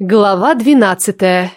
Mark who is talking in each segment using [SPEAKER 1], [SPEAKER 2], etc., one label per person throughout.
[SPEAKER 1] Глава двенадцатая.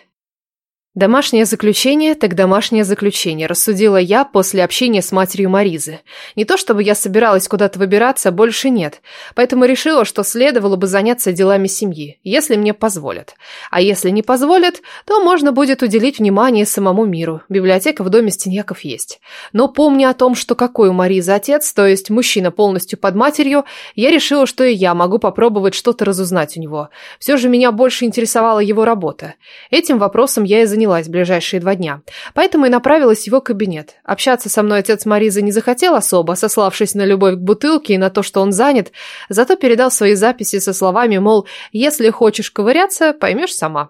[SPEAKER 1] Домашнее заключение, так домашнее заключение, рассудила я после общения с матерью Маризы. Не то чтобы я собиралась куда-то выбираться, больше нет. Поэтому решила, что следовало бы заняться делами семьи, если мне позволят. А если не позволят, то можно будет уделить внимание самому миру. Библиотека в доме Стеньяков есть. Но помня о том, что какой у Маризы отец, то есть мужчина полностью под матерью, я решила, что и я могу попробовать что-то разузнать у него. Все же меня больше интересовала его работа. Этим вопросом я и занялась занялась ближайшие два дня. Поэтому и направилась в его кабинет. Общаться со мной отец Маризы не захотел особо, сославшись на любовь к бутылке и на то, что он занят, зато передал свои записи со словами, мол, «Если хочешь ковыряться, поймешь сама».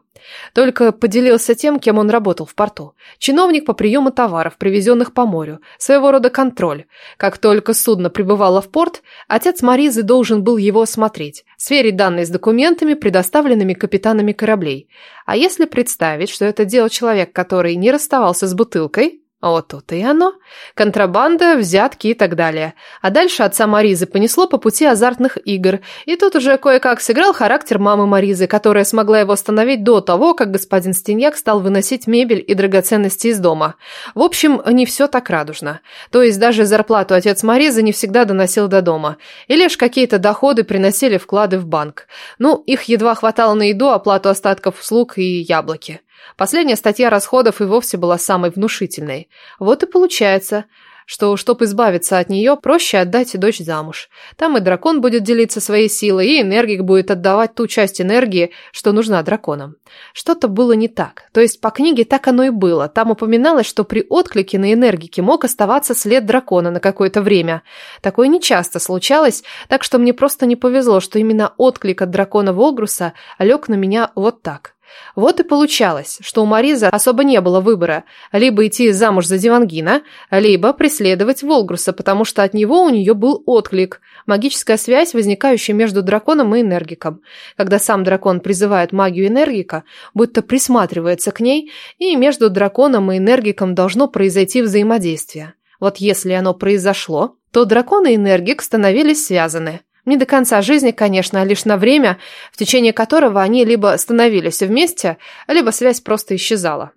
[SPEAKER 1] Только поделился тем, кем он работал в порту. Чиновник по приему товаров, привезенных по морю. Своего рода контроль. Как только судно прибывало в порт, отец Маризы должен был его осмотреть, сверить данные с документами, предоставленными капитанами кораблей. А если представить, что это делал человек, который не расставался с бутылкой, вот тут и оно. Контрабанда, взятки и так далее. А дальше отца Маризы понесло по пути азартных игр. И тут уже кое-как сыграл характер мамы Маризы, которая смогла его остановить до того, как господин Стеньяк стал выносить мебель и драгоценности из дома. В общем, не все так радужно. То есть даже зарплату отец Маризы не всегда доносил до дома. И лишь какие-то доходы приносили вклады в банк. Ну, их едва хватало на еду, оплату остатков услуг и яблоки. Последняя статья расходов и вовсе была самой внушительной. Вот и получается, что, чтобы избавиться от нее, проще отдать дочь замуж. Там и дракон будет делиться своей силой, и энергик будет отдавать ту часть энергии, что нужна драконам. Что-то было не так. То есть по книге так оно и было. Там упоминалось, что при отклике на энергике мог оставаться след дракона на какое-то время. Такое нечасто случалось, так что мне просто не повезло, что именно отклик от дракона Волгруса лег на меня вот так. Вот и получалось, что у Маризы особо не было выбора – либо идти замуж за Дивангина, либо преследовать Волгруса, потому что от него у нее был отклик – магическая связь, возникающая между драконом и энергиком. Когда сам дракон призывает магию энергика, будто присматривается к ней, и между драконом и энергиком должно произойти взаимодействие. Вот если оно произошло, то дракон и энергик становились связаны – не до конца жизни, конечно, а лишь на время, в течение которого они либо становились вместе, либо связь просто исчезала.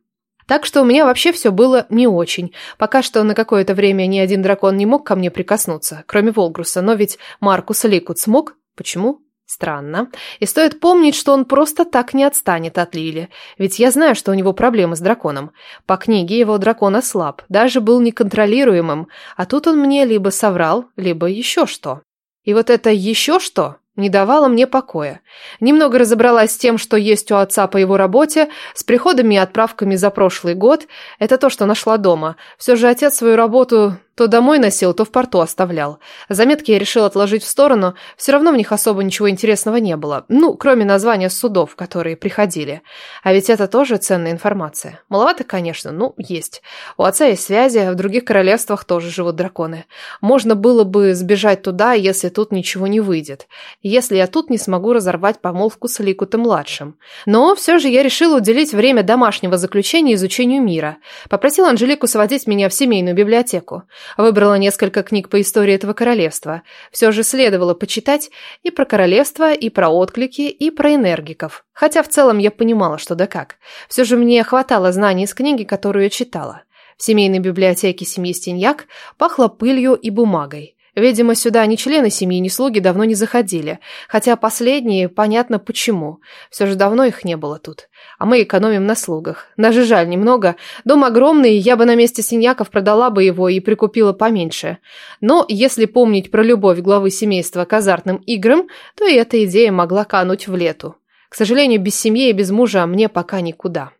[SPEAKER 1] Так что у меня вообще все было не очень. Пока что на какое-то время ни один дракон не мог ко мне прикоснуться, кроме Волгруса, но ведь Маркус Ликут смог. Почему? Странно. И стоит помнить, что он просто так не отстанет от Лили. Ведь я знаю, что у него проблемы с драконом. По книге его дракон ослаб, даже был неконтролируемым, а тут он мне либо соврал, либо еще что. И вот это еще что не давало мне покоя. Немного разобралась с тем, что есть у отца по его работе, с приходами и отправками за прошлый год. Это то, что нашла дома. Все же отец свою работу то домой носил, то в порту оставлял. Заметки я решил отложить в сторону, все равно в них особо ничего интересного не было. Ну, кроме названия судов, которые приходили. А ведь это тоже ценная информация. Маловато, конечно, ну, есть. У отца есть связи, в других королевствах тоже живут драконы. Можно было бы сбежать туда, если тут ничего не выйдет. Если я тут не смогу разорвать помолвку с Ликутом-младшим. Но все же я решил уделить время домашнего заключения изучению мира. Попросил Анжелику сводить меня в семейную библиотеку. Выбрала несколько книг по истории этого королевства. Все же следовало почитать и про королевство, и про отклики, и про энергиков. Хотя в целом я понимала, что да как. Все же мне хватало знаний из книги, которую я читала. В семейной библиотеке семьи Стеньяк пахло пылью и бумагой. Видимо, сюда ни члены семьи, ни слуги давно не заходили, хотя последние, понятно почему. Все же давно их не было тут. А мы экономим на слугах. Даже жаль немного. Дом огромный, я бы на месте синьяков продала бы его и прикупила поменьше. Но если помнить про любовь главы семейства к азартным играм, то и эта идея могла кануть в лету. К сожалению, без семьи и без мужа мне пока никуда.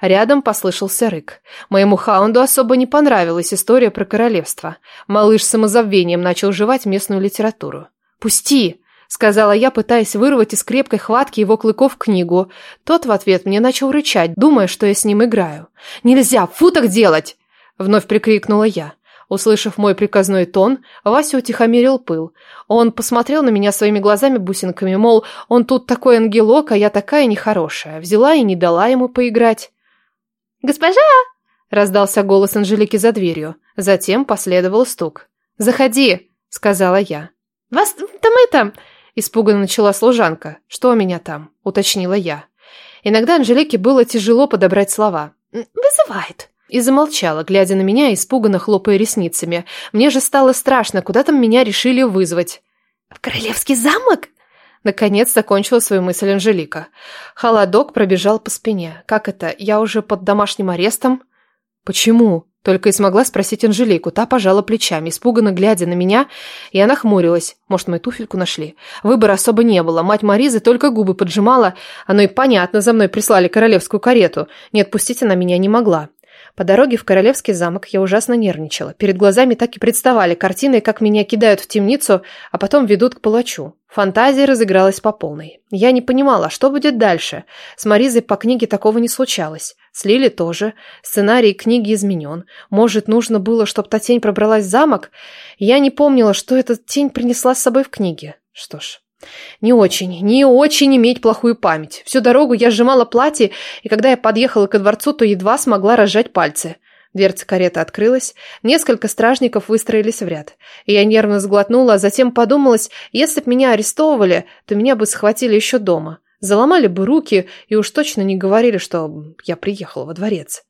[SPEAKER 1] Рядом послышался рык. Моему хаунду особо не понравилась история про королевство. Малыш с самозабвением начал жевать местную литературу. «Пусти!» — сказала я, пытаясь вырвать из крепкой хватки его клыков книгу. Тот в ответ мне начал рычать, думая, что я с ним играю. «Нельзя! Фу так делать!» — вновь прикрикнула я. Услышав мой приказной тон, Вася утихомирил пыл. Он посмотрел на меня своими глазами-бусинками, мол, он тут такой ангелок, а я такая нехорошая. Взяла и не дала ему поиграть.
[SPEAKER 2] «Госпожа!» – раздался голос Анжелики за дверью.
[SPEAKER 1] Затем последовал стук. «Заходи!» – сказала я.
[SPEAKER 2] «Вас там это...»
[SPEAKER 1] – испуганно начала служанка. «Что у меня там?» – уточнила я. Иногда Анжелике было тяжело подобрать слова. «Вызывает», и замолчала, глядя на меня, испуганно хлопая ресницами. Мне же стало страшно, куда там меня решили вызвать. «В королевский замок?» Наконец закончила свою мысль Анжелика. Холодок пробежал по спине. «Как это? Я уже под домашним арестом?» «Почему?» Только и смогла спросить Анжелику. Та пожала плечами, испуганно глядя на меня, и она хмурилась. Может, мою туфельку нашли? Выбора особо не было. Мать Маризы только губы поджимала. Оно и понятно, за мной прислали королевскую карету. Не отпустить она меня не могла. По дороге в Королевский замок я ужасно нервничала. Перед глазами так и представали картины, как меня кидают в темницу, а потом ведут к палачу. Фантазия разыгралась по полной. Я не понимала, что будет дальше. С Маризой по книге такого не случалось. С Лили тоже. Сценарий книги изменен. Может, нужно было, чтобы та тень пробралась в замок? Я не помнила, что эта тень принесла с собой в книге. Что ж, не очень, не очень иметь плохую память. Всю дорогу я сжимала платье, и когда я подъехала ко дворцу, то едва смогла разжать пальцы. Дверца кареты открылась, несколько стражников выстроились в ряд. Я нервно сглотнула, а затем подумалась, если б меня арестовывали, то меня бы схватили еще дома. Заломали бы руки и уж точно не говорили, что я приехала во дворец.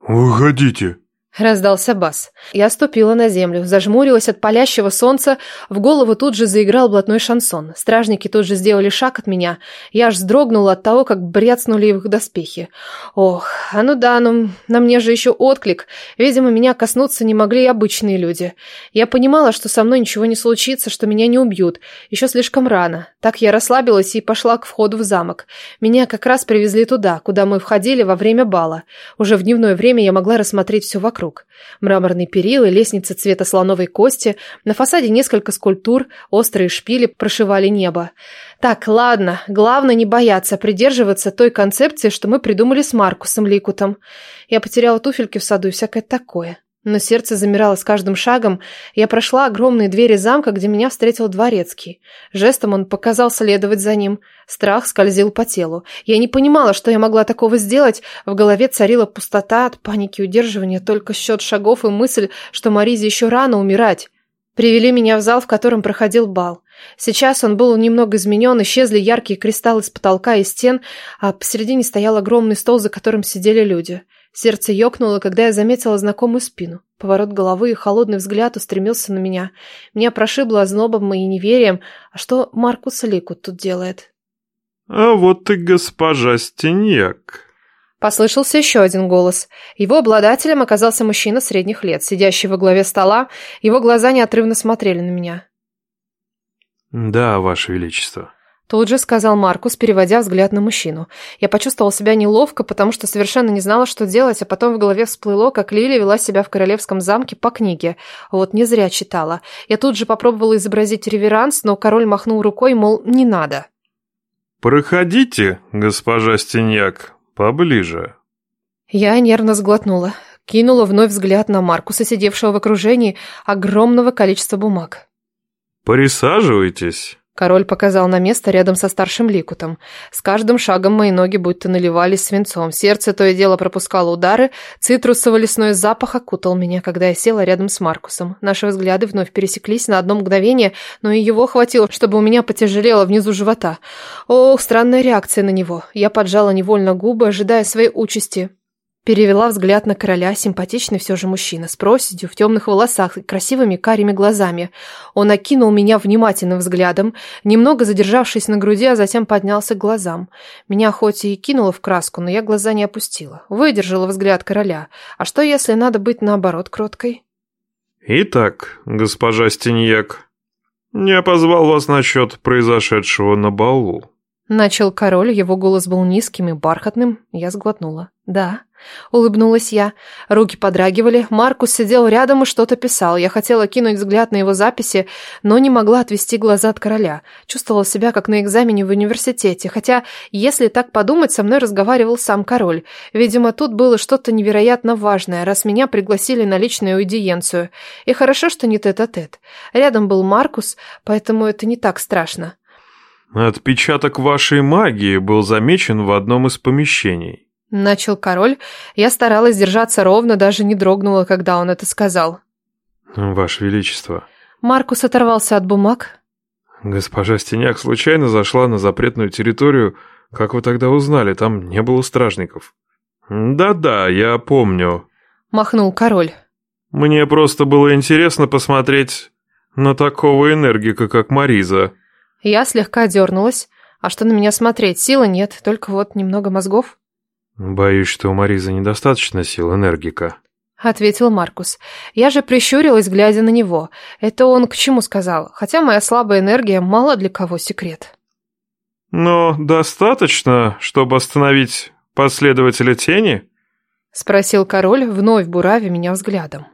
[SPEAKER 3] «Выходите»,
[SPEAKER 1] Раздался бас. Я ступила на землю, зажмурилась от палящего солнца, в голову тут же заиграл блатной шансон. Стражники тут же сделали шаг от меня. Я аж вздрогнула от того, как бряцнули их доспехи. Ох, а ну да, ну на мне же еще отклик. Видимо, меня коснуться не могли и обычные люди. Я понимала, что со мной ничего не случится, что меня не убьют. Еще слишком рано. Так я расслабилась и пошла к входу в замок. Меня как раз привезли туда, куда мы входили во время бала. Уже в дневное время я могла рассмотреть все вокруг вокруг. Мраморные перилы, лестница цвета слоновой кости, на фасаде несколько скульптур, острые шпили прошивали небо. Так, ладно, главное не бояться, придерживаться той концепции, что мы придумали с Маркусом Ликутом. Я потеряла туфельки в саду и всякое такое. Но сердце замирало с каждым шагом. Я прошла огромные двери замка, где меня встретил дворецкий. Жестом он показал следовать за ним. Страх скользил по телу. Я не понимала, что я могла такого сделать. В голове царила пустота от паники удерживания, только счет шагов и мысль, что Маризе еще рано умирать. Привели меня в зал, в котором проходил бал. Сейчас он был немного изменен, исчезли яркие кристаллы с потолка и стен, а посередине стоял огромный стол, за которым сидели люди. Сердце ёкнуло, когда я заметила знакомую спину. Поворот головы и холодный взгляд устремился на меня. Меня прошибло ознобом и неверием. А что Маркус Ликут тут делает?
[SPEAKER 3] «А вот и госпожа Стеньяк»,
[SPEAKER 1] Послышался еще один голос. Его обладателем оказался мужчина средних лет, сидящий во главе стола. Его глаза неотрывно смотрели на меня.
[SPEAKER 3] «Да, Ваше Величество».
[SPEAKER 1] Тут же сказал Маркус, переводя взгляд на мужчину. Я почувствовала себя неловко, потому что совершенно не знала, что делать, а потом в голове всплыло, как Лили вела себя в королевском замке по книге. Вот не зря читала. Я тут же попробовала изобразить реверанс, но король махнул рукой, мол, не надо.
[SPEAKER 3] «Проходите, госпожа Стеньяк, поближе».
[SPEAKER 1] Я нервно сглотнула. Кинула вновь взгляд на Маркуса, сидевшего в окружении огромного количества бумаг.
[SPEAKER 3] «Присаживайтесь».
[SPEAKER 1] Король показал на место рядом со старшим Ликутом. С каждым шагом мои ноги будто наливались свинцом. Сердце то и дело пропускало удары. Цитрусово-лесной запах окутал меня, когда я села рядом с Маркусом. Наши взгляды вновь пересеклись на одно мгновение, но и его хватило, чтобы у меня потяжелело внизу живота. Ох, странная реакция на него. Я поджала невольно губы, ожидая своей участи. Перевела взгляд на короля, симпатичный все же мужчина, с проседью, в темных волосах и красивыми карими глазами. Он окинул меня внимательным взглядом, немного задержавшись на груди, а затем поднялся к глазам. Меня хоть и кинуло в краску, но я глаза не опустила. Выдержала взгляд короля. А что, если надо быть наоборот кроткой?
[SPEAKER 3] «Итак, госпожа Стеньяк, я позвал вас насчет произошедшего на балу».
[SPEAKER 1] Начал король, его голос был низким и бархатным. Я сглотнула. «Да». Улыбнулась я. Руки подрагивали. Маркус сидел рядом и что-то писал. Я хотела кинуть взгляд на его записи, но не могла отвести глаза от короля. Чувствовала себя как на экзамене в университете. Хотя, если так подумать, со мной разговаривал сам король. Видимо, тут было что-то невероятно важное, раз меня пригласили на личную аудиенцию. И хорошо, что не тет-а-тет. -тет. Рядом был Маркус, поэтому это не так страшно.
[SPEAKER 3] Отпечаток вашей магии был замечен в одном из помещений.
[SPEAKER 1] Начал король. Я старалась держаться ровно, даже не дрогнула, когда он это сказал.
[SPEAKER 3] Ваше Величество.
[SPEAKER 1] Маркус оторвался от бумаг.
[SPEAKER 3] Госпожа Стеняк случайно зашла на запретную территорию, Как вы тогда узнали, там не было стражников? Да-да, я помню.
[SPEAKER 1] Махнул король.
[SPEAKER 3] Мне просто было интересно посмотреть на такого энергика, как Мариза.
[SPEAKER 1] Я слегка дернулась. А что на меня смотреть? Силы нет, только вот немного мозгов.
[SPEAKER 3] Боюсь, что у Маризы недостаточно сил энергика.
[SPEAKER 1] Ответил Маркус. Я же прищурилась, глядя на него. Это он к чему сказал? Хотя моя слабая энергия мало для кого секрет.
[SPEAKER 3] Но достаточно, чтобы остановить последователя тени?
[SPEAKER 1] Спросил король, вновь буравя меня взглядом.